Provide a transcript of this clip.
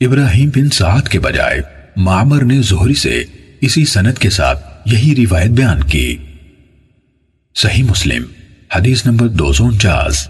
ابراہیم بن سعد کے بجائے معمر نے زہری سے اسی سند کے ساتھ یہی روایت بیان کی۔ صحیح مسلم، حدیث نمبر دو سو انچاس۔